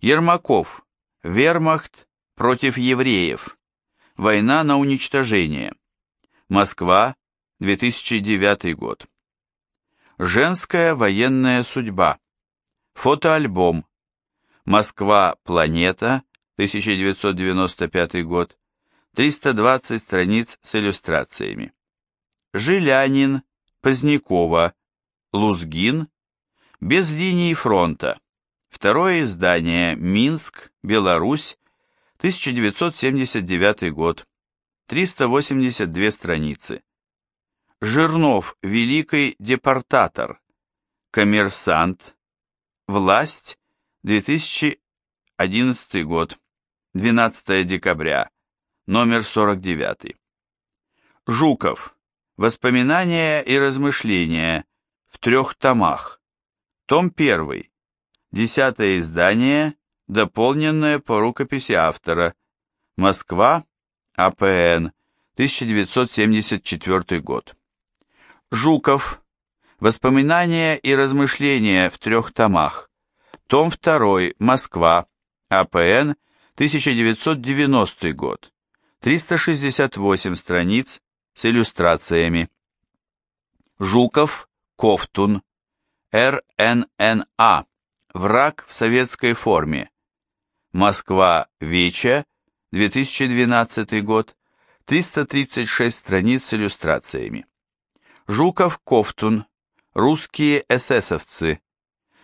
Ермаков. Вермахт против евреев. Война на уничтожение. Москва, 2009 год. Женская военная судьба. Фотоальбом. Москва, планета, 1995 год. 320 страниц с иллюстрациями. Жилянин, Позднякова, Лузгин, без линии фронта. Второе издание, Минск, Беларусь, 1979 год. 382 страницы. Жирнов, великий депортатор. Коммерсант. Власть, 2011 год. 12 декабря. Номер 49. Жуков. Воспоминания и размышления в трех томах. Том 1. Десятое издание, дополненное по рукописи автора. Москва, АПН, 1974 год. Жуков. Воспоминания и размышления в трех томах. Том 2. Москва, АПН, 1990 год. 368 страниц с иллюстрациями. Жуков, Ковтун, РННА. Враг в советской форме. Москва, Веча, 2012 год. 336 страниц с иллюстрациями. Жуков, Ковтун. Русские эсэсовцы.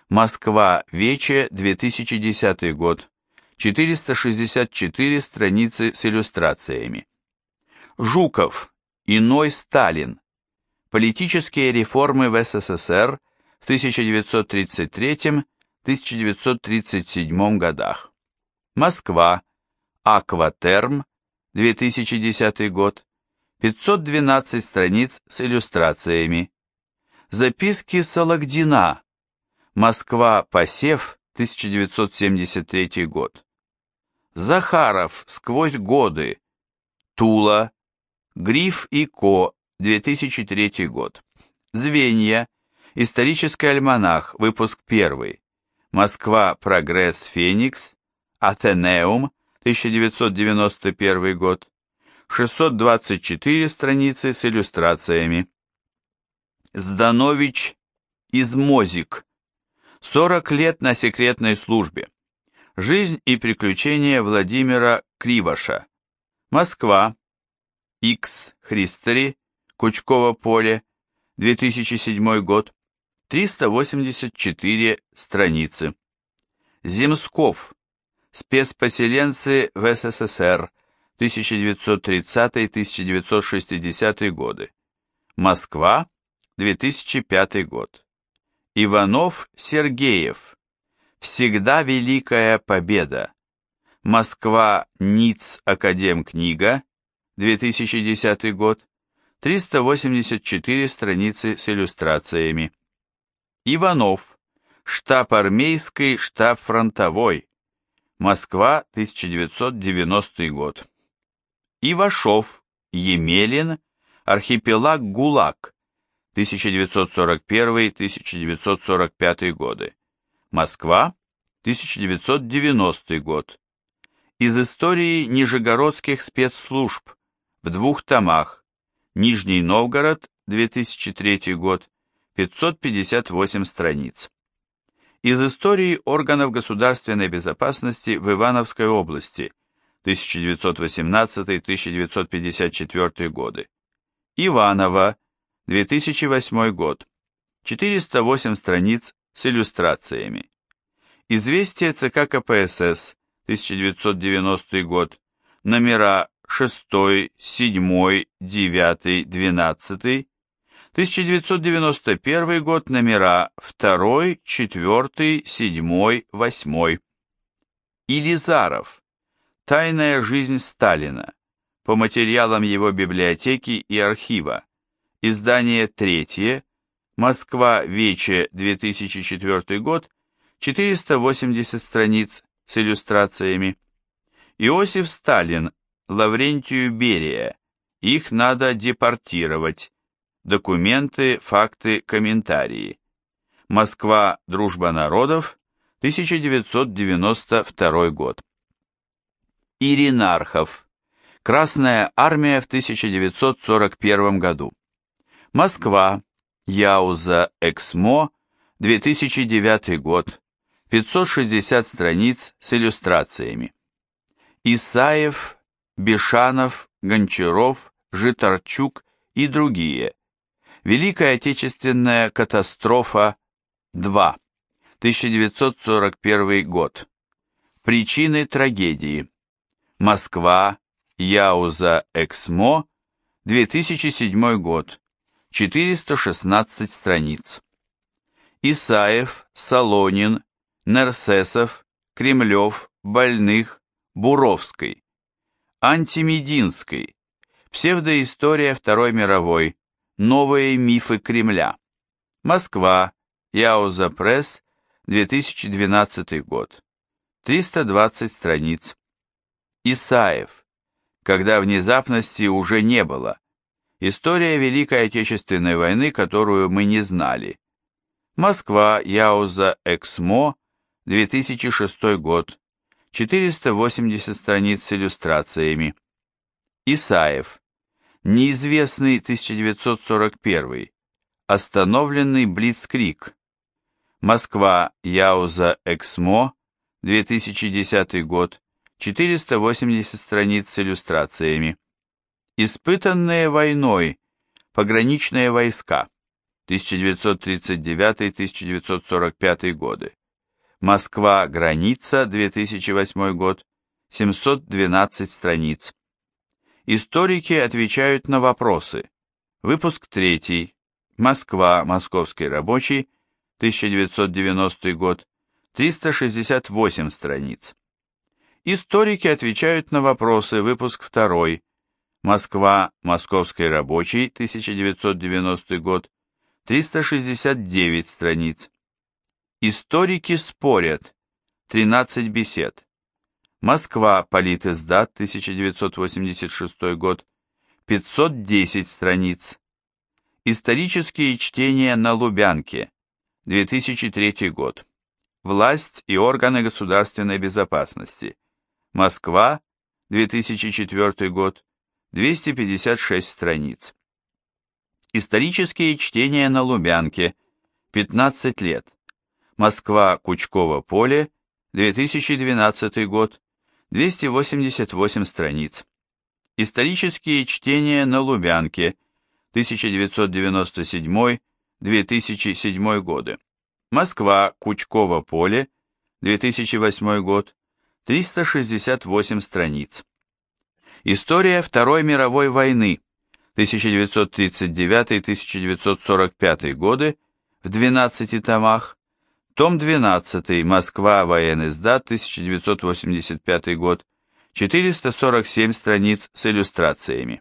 Москва, Вече, 2010 год. 464 страницы с иллюстрациями. Жуков, Иной Сталин. Политические реформы в СССР в 1933-1937 годах. Москва. Акватерм. 2010 год. 512 страниц с иллюстрациями. Записки Салагдина. Москва. Посев. 1973 год. Захаров. Сквозь годы. Тула. Гриф и Ко. 2003 год. Звенья. Исторический альманах. Выпуск 1. Москва. Прогресс. Феникс. Атенеум. 1991 год. 624 страницы с иллюстрациями. Зданович. Измозик. 40 лет на секретной службе. Жизнь и приключения Владимира Кривоша. Москва. X. Христери. Кучково поле. 2007 год. 384 страницы. Земсков. Спецпоселенцы в СССР. 1930-1960 годы. Москва. 2005 год. Иванов Сергеев. Всегда великая победа. Москва, Ниц, Академкнига, 2010 год. 384 страницы с иллюстрациями. Иванов. Штаб армейский, штаб фронтовой. Москва, 1990 год. Ивашов, Емелин, архипелаг ГУЛАГ, 1941-1945 годы. Москва, 1990 год. Из истории нижегородских спецслужб в двух томах. Нижний Новгород, 2003 год, 558 страниц. Из истории органов государственной безопасности в Ивановской области, 1918-1954 годы. Иваново, 2008 год. 408 страниц с иллюстрациями. Известие ЦК КПСС, 1990 год. Номера 6, 7, 9, 12. 1991 год. Номера 2, 4, 7, 8. Илизаров. Тайная жизнь Сталина. По материалам его библиотеки и архива. Издание третье. Москва, Вече, 2004 год. 480 страниц с иллюстрациями. Иосиф Сталин, Лаврентию Берия. Их надо депортировать. Документы, факты, комментарии. Москва, Дружба народов, 1992 год. Иринархов. Красная армия в 1941 году. Москва. Яуза Эксмо. 2009 год. 560 страниц с иллюстрациями. Исаев, Бешанов, Гончаров, Житарчук и другие. Великая Отечественная катастрофа 2. 1941 год. Причины трагедии. Москва, Яуза Эксмо, 2007 год. 416 страниц. Исаев, Солонин, Нерсесов, Кремлев, Больных, Буровской. Антимединской. Псевдоистория Второй мировой. Новые мифы Кремля. Москва. Яуза Пресс. 2012 год. 320 страниц. Исаев. Когда внезапности уже не было. История Великой Отечественной войны, которую мы не знали. Москва, Яуза, Эксмо, 2006 год. 480 страниц с иллюстрациями. Исаев. Неизвестный 1941. Остановленный Блицкрик. Москва, Яуза, Эксмо, 2010 год, 480 страниц с иллюстрациями. Испытанные войной, пограничные войска, 1939-1945 годы. Москва, граница, 2008 год, 712 страниц. Историки отвечают на вопросы. Выпуск 3. Москва, Московский рабочий, 1990 год, 368 страниц. Историки отвечают на вопросы, выпуск 2. Москва, Московский рабочий, 1990 год, 369 страниц. Историки спорят, 13 бесед. Москва, Политиздат, 1986 год, 510 страниц. Исторические чтения на Лубянке, 2003 год. Власть и органы государственной безопасности. Москва, 2004 год. 256 страниц. Исторические чтения на Лубянке. 15 лет. Москва, Кучково поле. 2012 год. 288 страниц. Исторические чтения на Лубянке. 1997 2007 годы. Москва, Кучково поле, 2008 год, 368 страниц. История Второй мировой войны, 1939-1945 годы, в 12 томах, том 12, Москва, военный сдат, 1985 год, 447 страниц с иллюстрациями.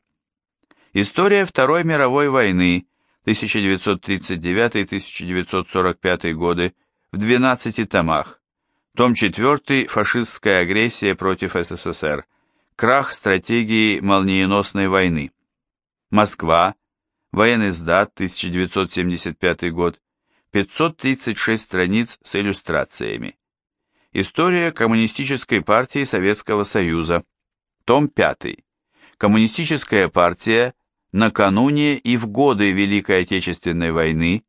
История Второй мировой войны, 1939-1945 годы, в 12 томах. Том 4. Фашистская агрессия против СССР. Крах стратегии молниеносной войны. Москва. Военный сдат, 1975 год. 536 страниц с иллюстрациями. История Коммунистической партии Советского Союза. Том 5. Коммунистическая партия накануне и в годы Великой Отечественной войны,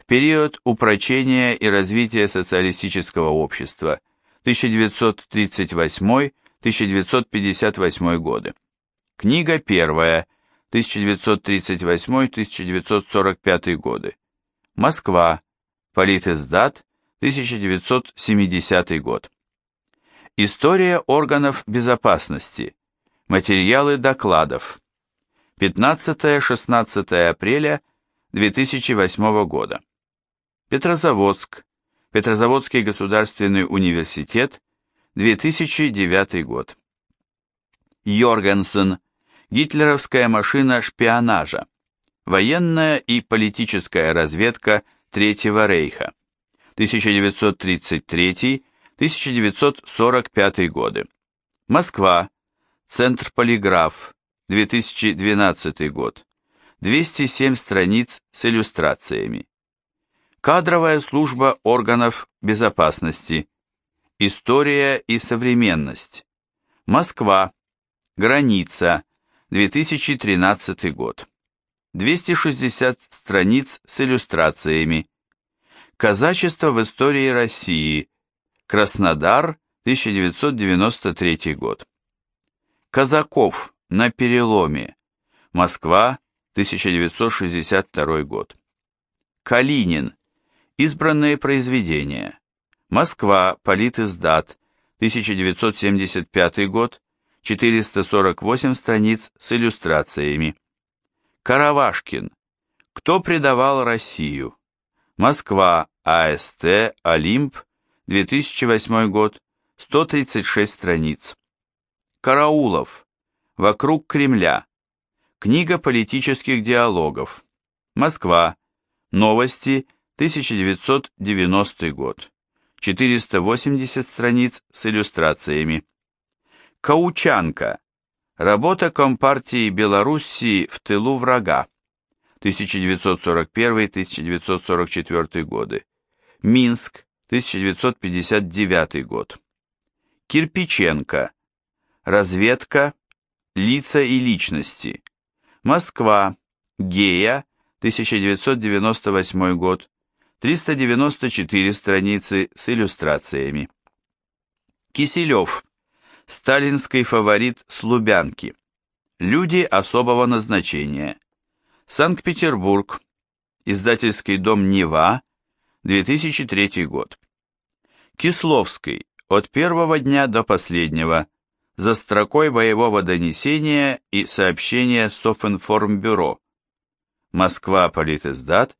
в период упрочения и развития социалистического общества 1938-1958 годы. Книга первая, 1938-1945 годы. Москва. Политиздат, 1970 год. История органов безопасности. Материалы докладов. 15-16 апреля 2008 года. Петрозаводск. Петрозаводский государственный университет. 2009 год. Йоргенсен. Гитлеровская машина шпионажа. Военная и политическая разведка Третьего рейха. 1933-1945 годы. Москва. Центр полиграф. 2012 год. 207 страниц с иллюстрациями. Кадровая служба органов безопасности. История и современность. Москва. Граница. 2013 год. 260 страниц с иллюстрациями. Казачество в истории России. Краснодар, 1993 год. Казаков на переломе. Москва, 1962 год. Калинин. Избранные произведения. Москва, Политиздат, 1975 год, 448 страниц с иллюстрациями. Каравашкин. Кто предавал Россию? Москва, АСТ, Олимп, 2008 год, 136 страниц. Караулов. Вокруг Кремля. Книга политических диалогов. Москва. Новости, 1990 год. 480 страниц с иллюстрациями. Каучанка. Работа Компартии Белоруссии в тылу врага. 1941-1944 годы. Минск, 1959 год. Кирпиченко. Разведка. Лица и личности. Москва. Гея, 1998 год. 394 страницы с иллюстрациями. Киселев. Сталинский фаворит с Лубянки. Люди особого назначения. Санкт-Петербург. Издательский дом Нева. 2003 год. Кисловский. От первого дня до последнего. За строкой боевого донесения и сообщения Софинформбюро. Москва, Политиздат,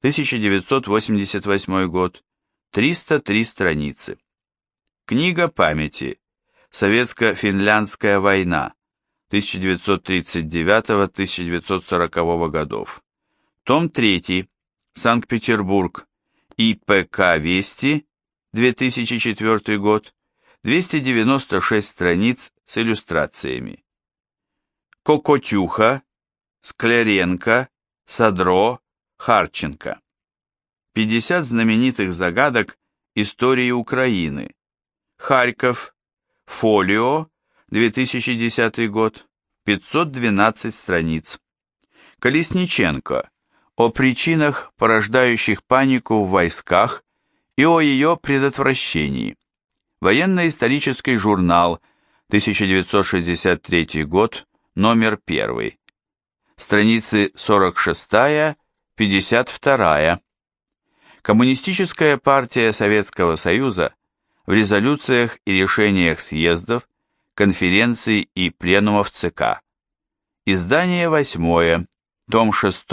1988 год, 303 страницы. Книга памяти. Советско-финляндская война. 1939-1940 годов. Том 3. Санкт-Петербург. ИПК Вести. 2004 год. 296 страниц с иллюстрациями. Кокотюха, Скляренко, Садро, Харченко. 50 знаменитых загадок истории Украины. Харьков. Фолио. 2010 год. 512 страниц. Колесниченко. О причинах, порождающих панику в войсках и о ее предотвращении. Военно-исторический журнал. 1963 год. Номер 1. Страницы 46 52. Коммунистическая партия Советского Союза в резолюциях и решениях съездов, конференций и пленумов ЦК. Издание 8, том 6.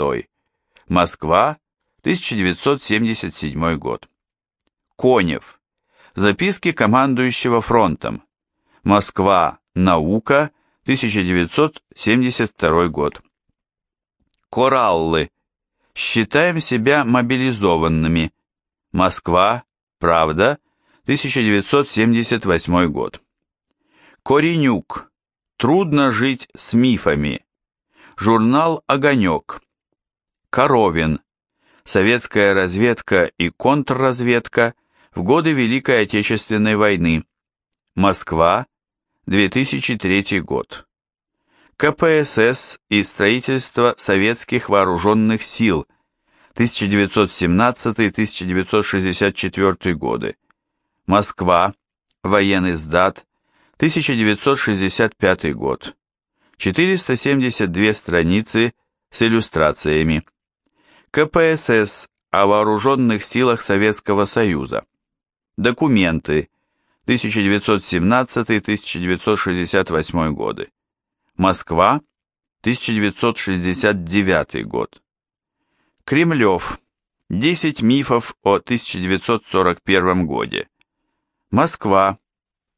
Москва, 1977 год. Конев. Записки командующего фронтом. Москва. Наука. 1972 год. Кораллы. Считаем себя мобилизованными. Москва, Правда, 1978 год. Коренюк. Трудно жить с мифами. Журнал «Огонек». Коровин. Советская разведка и контрразведка в годы Великой Отечественной войны. Москва, 2003 год. КПСС и строительство советских вооруженных сил 1917-1964 годы. Москва. Военный сдат. 1965 год. 472 страницы с иллюстрациями. КПСС о вооруженных силах Советского Союза. Документы. 1917-1968 годы. Москва, 1969 год. Кремлев. 10 мифов о 1941 годе. Москва.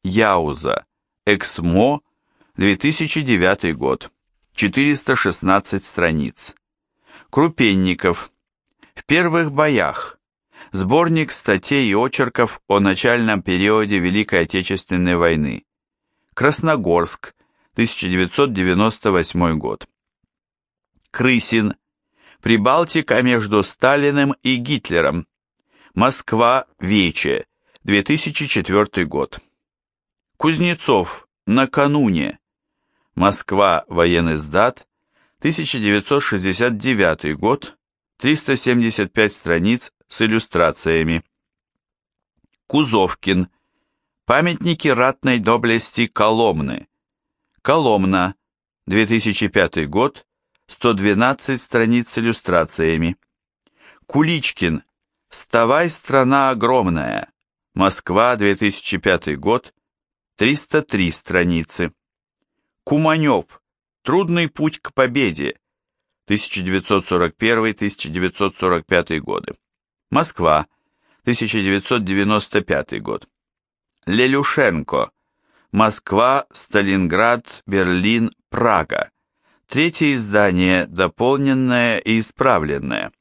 Яуза. Эксмо. 2009 год. 416 страниц. Крупенников. В первых боях. Сборник статей и очерков о начальном периоде Великой Отечественной войны. Красногорск. 1998 год. Крысин. Прибалтика между Сталиным и Гитлером. Москва. Вече. 2004 год. Кузнецов. Накануне. Москва. Военный сдат. 1969 год. 375 страниц с иллюстрациями. Кузовкин. Памятники ратной доблести Коломны. Коломна. 2005 год. 112 страниц с иллюстрациями. Куличкин. Вставай, страна огромная. Москва, 2005 год. 303 страницы. Куманев. Трудный путь к победе. 1941-1945 годы. Москва, 1995 год. Лелюшенко. Москва, Сталинград, Берлин, Прага. Третье издание, дополненное и исправленное.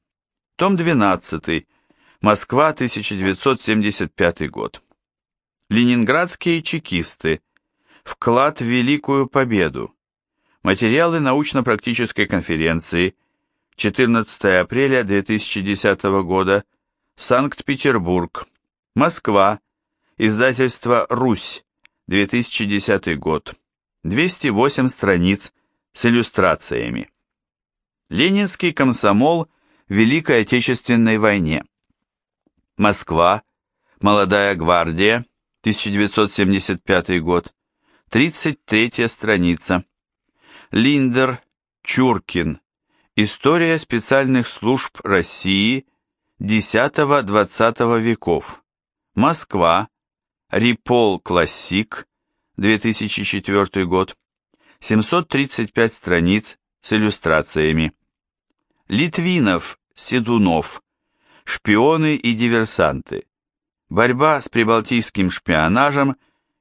Том 12. Москва, 1975 год. Ленинградские чекисты. Вклад в Великую Победу. Материалы научно-практической конференции. 14 апреля 2010 года. Санкт-Петербург. Москва. Издательство «Русь». 2010 год. 208 страниц с иллюстрациями. Ленинский комсомол в Великой Отечественной войне. Москва. Молодая гвардия. 1975 год. 33 страница. Линдер, Чуркин. История специальных служб России X-XX веков. Москва. Рипол Классик. 2004 год. 735 страниц с иллюстрациями. Литвинов, Седунов. Шпионы и диверсанты. Борьба с прибалтийским шпионажем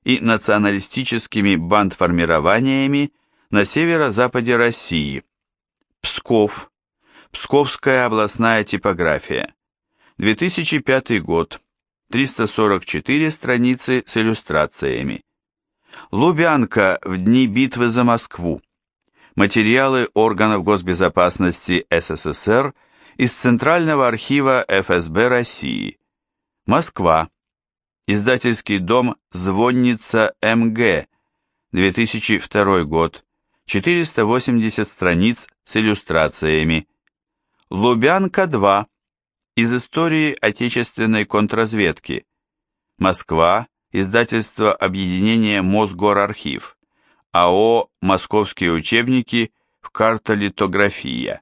и националистическими бандформированиями на северо-западе России. Псков. Псковская областная типография. 2005 год. 344 страницы с иллюстрациями. Лубянка в дни битвы за Москву. Материалы органов госбезопасности СССР из Центрального архива ФСБ России. Москва. Издательский дом «Звонница МГ», 2002 год, 480 страниц с иллюстрациями. Лубянка-2. Из истории отечественной контрразведки. Москва. Издательство объединения Мосгорархив. АО «Московские учебники» в картолитография.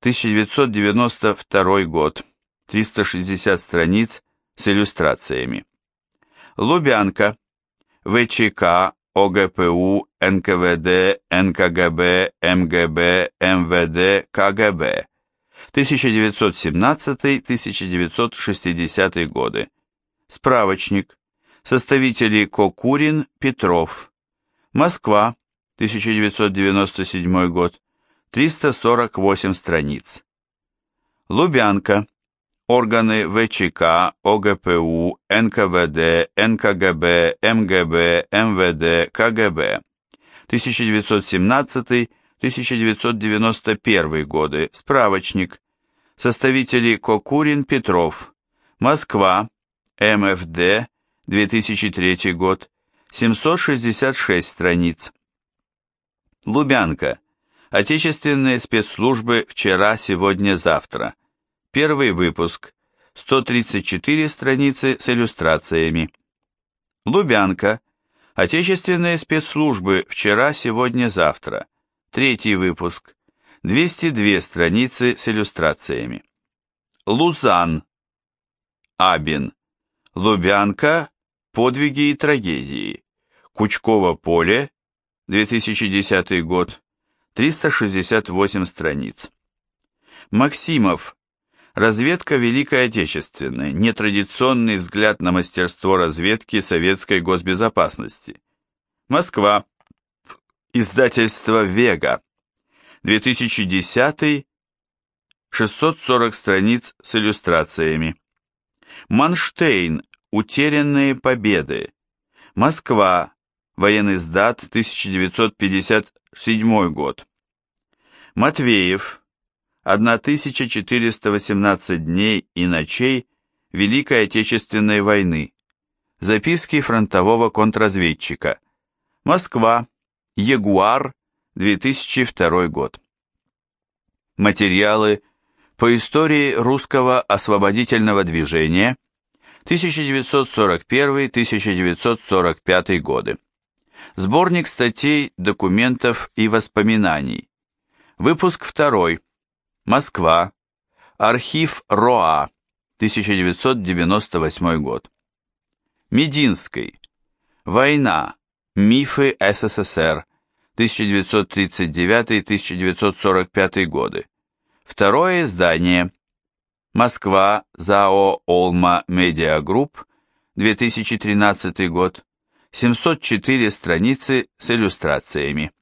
1992 год. 360 страниц с иллюстрациями. Лубянка. ВЧК, ОГПУ, НКВД, НКГБ, МГБ, МВД, КГБ. 1917-1960 годы. Справочник. Составители Кокурин, Петров. Москва, 1997 год. 348 страниц. Лубянка. Органы ВЧК, ОГПУ, НКВД, НКГБ, МГБ, МВД, КГБ. 1917-1991 годы. Справочник. Составители Кокурин, Петров. Москва. МФД. 2003 год. 766 страниц. Лубянка. Отечественные спецслужбы вчера, сегодня, завтра. Первый выпуск. 134 страницы с иллюстрациями. Лубянка. Отечественные спецслужбы вчера, сегодня, завтра. Третий выпуск. 202 страницы с иллюстрациями. Лузан. Абин. Лубянка. Подвиги и трагедии. Кучково поле. 2010 год. 368 страниц. Максимов. Разведка Великой Отечественной. Нетрадиционный взгляд на мастерство разведки советской госбезопасности. Москва. Издательство «Вега». 2010. 640 страниц с иллюстрациями. Манштейн. Утерянные победы. Москва. Военный сдат. 1957 год. Матвеев. 1418 дней и ночей Великой Отечественной войны. Записки фронтового контрразведчика. Москва. Ягуар. 2002 год. Материалы по истории русского освободительного движения 1941-1945 годы. Сборник статей, документов и воспоминаний. Выпуск 2. Москва. Архив РОА. 1998 год. Мединский. Война. Мифы СССР. 1939-1945 годы. Второе издание. Москва. ЗАО Олма Медиа Групп. 2013 год. 704 страницы с иллюстрациями.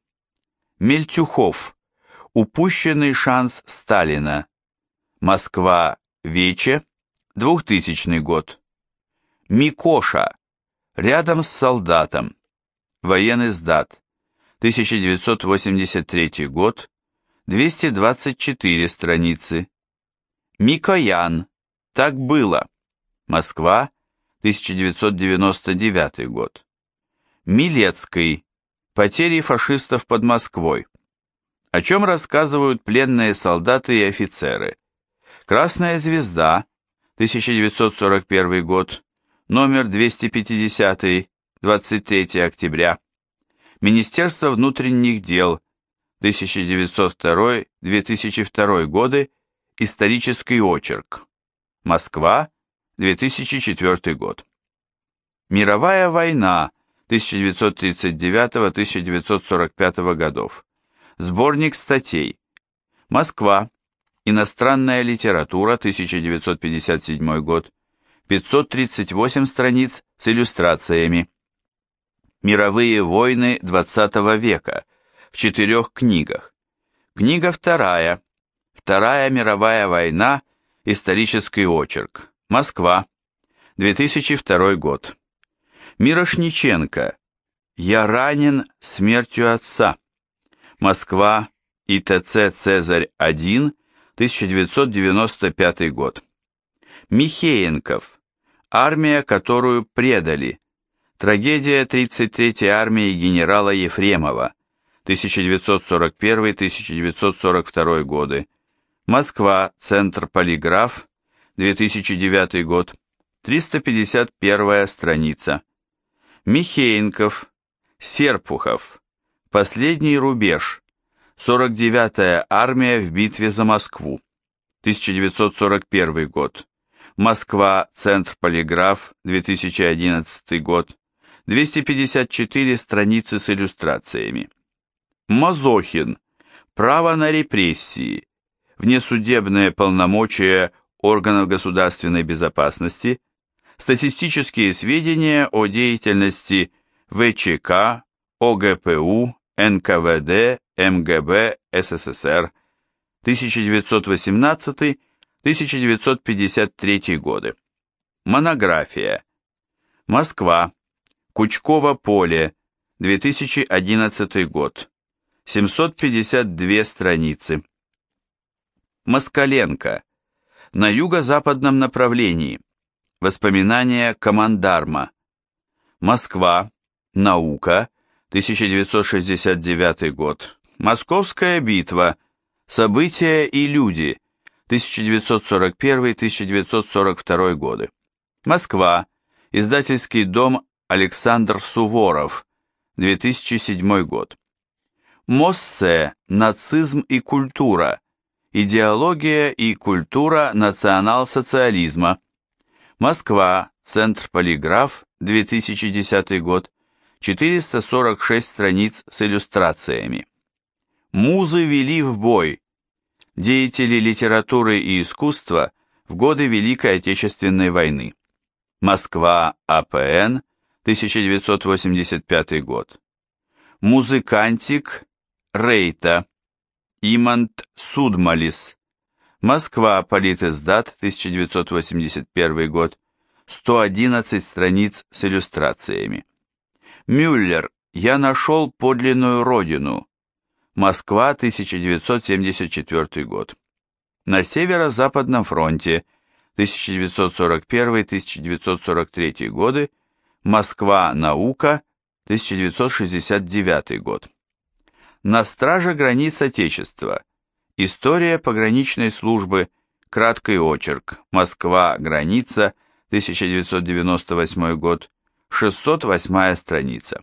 Мельтюхов. Упущенный шанс Сталина. Москва. Вече. 2000 год. Микоша. Рядом с солдатом. Военный сдат. 1983 год. 224 страницы. Микоян. Так было. Москва. 1999 год. Милецкий. Потери фашистов под Москвой. О чем рассказывают пленные солдаты и офицеры. Красная звезда. 1941 год, номер 250, 23 октября. Министерство внутренних дел, 1902-2002 годы, исторический очерк. Москва, 2004 год. Мировая война 1939-1945 годов. Сборник статей. Москва, Иностранная литература, 1957 год. 538 страниц с иллюстрациями. Мировые войны XX века в четырех книгах. Книга вторая. Вторая мировая война. Исторический очерк. Москва. 2002 год. Мирошниченко. Я ранен смертью отца. Москва. ИТЦ Цезарь-1. 1995 год. Михеенков. Армия, которую предали. Трагедия 33-й армии генерала Ефремова. 1941-1942 годы. Москва. Центр Полиграф. 2009 год. 351 страница. Михеенков. Серпухов. Последний рубеж. 49-я армия в битве за Москву. 1941 год. Москва, Центр Полиграф, 2011 год. 254 страницы с иллюстрациями. Мазохин. Право на репрессии. Внесудебные полномочия органов государственной безопасности. Статистические сведения о деятельности ВЧК, ОГПУ, НКВД, МГБ СССР 1918-1953 годы. Монография. Москва. Кучково поле. 2011 год. 752 страницы. Москаленко. На юго-западном направлении. Воспоминания командарма. Москва. Наука. 1969 год. Московская битва. События и люди. 1941-1942 годы. Москва. Издательский дом Александр Суворов. 2007 год. Моссе. Нацизм и культура. Идеология и культура национал-социализма. Москва. Центр Полиграф. 2010 год. 446 страниц с иллюстрациями. Музы вели в бой. Деятели литературы и искусства в годы Великой Отечественной войны. Москва, АПН, 1985 год. Музыкантик Рейта. Имант Судмалис. Москва, Политиздат, 1981 год. 111 страниц с иллюстрациями. Мюллер, я нашел подлинную родину. Москва, 1974 год. На Северо-Западном фронте, 1941-1943 годы, Москва, наука, 1969 год. На страже границ Отечества. История пограничной службы. Краткий очерк. Москва, граница, 1998 год. 608 страница.